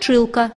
страшилка